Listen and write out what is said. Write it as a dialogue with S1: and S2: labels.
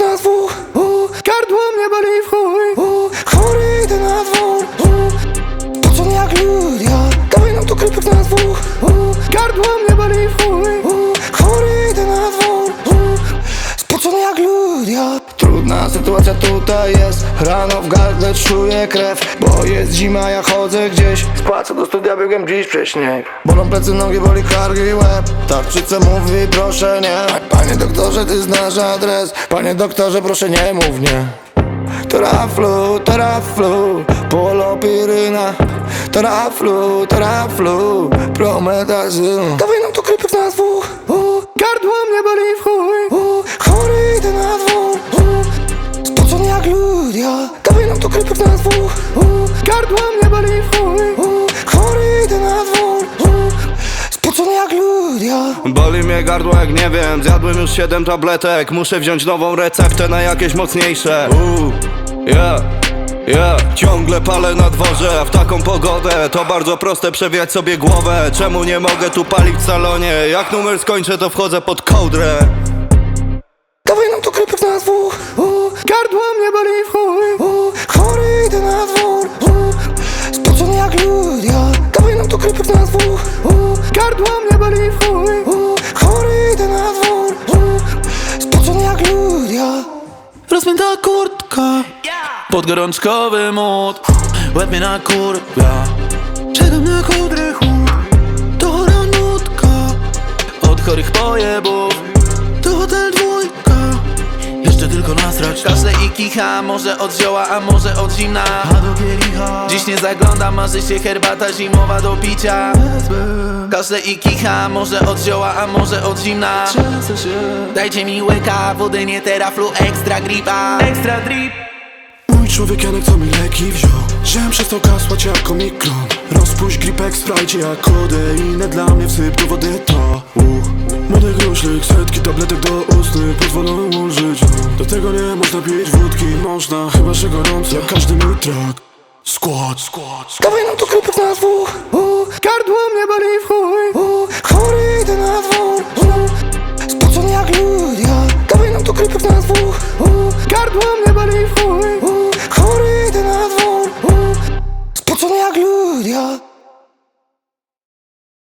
S1: nas dwóch u, Gardło mnie boli w chuj. U, Chory idę na dwór. U, Spocony jak lód, ja Dawaj nam tu krypek nas dwóch. U, Gardło mnie boli w chuj. U, Chory idę na dwór. Spocony jak ja Trudna sytuacja tutaj jest. Rano w gardle czuję krew Bo jest zima, ja chodzę gdzieś. Spłacę do studia, biegłem dziś przez śnieg. Bolą plecy, nogi, boli kargi i łeb Tarczyca mówi, proszę nie Panie doktorze, ty znasz adres. Panie doktorze, proszę nie mów nie Teraflu, teraflu, polopiryna. Teraflu, teraflu, prometazyn Dawaj nam tu krypek na dwóch. U, Gardło mnie boli w chuj. U, Chory idę na dwór. U, Spocony jak lód, ja Dawaj nam tu krypek na dwóch. U, Gardło mnie boli w chuj. U, Chory idę na dwór. U, Spocony jak lód, ja
S2: Boli mnie gardło jak nie wiem. Zjadłem już 7 tabletek. Muszę wziąć nową receptę na jakieś mocniejsze. Uuu, yeah, yeah. Ciągle palę na dworze, w taką pogodę. To bardzo proste przewiać sobie głowę. Czemu nie mogę tu palić w salonie? Jak numer skończę to wchodzę pod kołdrę.
S1: Dawaj nam tu krypek na dwóch u, Gardło mnie boli w chuj Gardło mnie boli w chuj. U, Chory idę na dwór. U, Spocony jak lód, ja
S3: Rozpięta kurtka. Podgorączkowy mód Łeb mnie na kurwa Czekam na kudry chłód To chora nutka Od chorych pojebów. To hotel dwójka. Jeszcze tylko nasrać. Kaszle i kicha Może od zioła, a może od zimna. A do kielicha nie zagląda. Marzy się herbata zimowa do picia. Kaszle i kicha Może od zioła, a może od zimna. Dajcie mi łyka Wody nie teraflu Ekstra gripa. Ekstra drip.
S4: Mój człowiek Janek co mi leki wziął? Żem przestał kasłać jako mikron Rozpuść gripek, sprajcie jak kodeinę. Dla mnie wsyp do wody to uh. Młody gruszlik, setki tabletek do ustnych Pozwolą ulżyć Do tego nie można pić wódki Można, chyba że gorąco. Jak każdy mój trak
S1: Скот, скот, скот. Давай нам тук пък на двор. Гардла мне боли в хуй. Хорите на двор. Споцоняк люди. Давай нам тук пък на двор. Гардла мне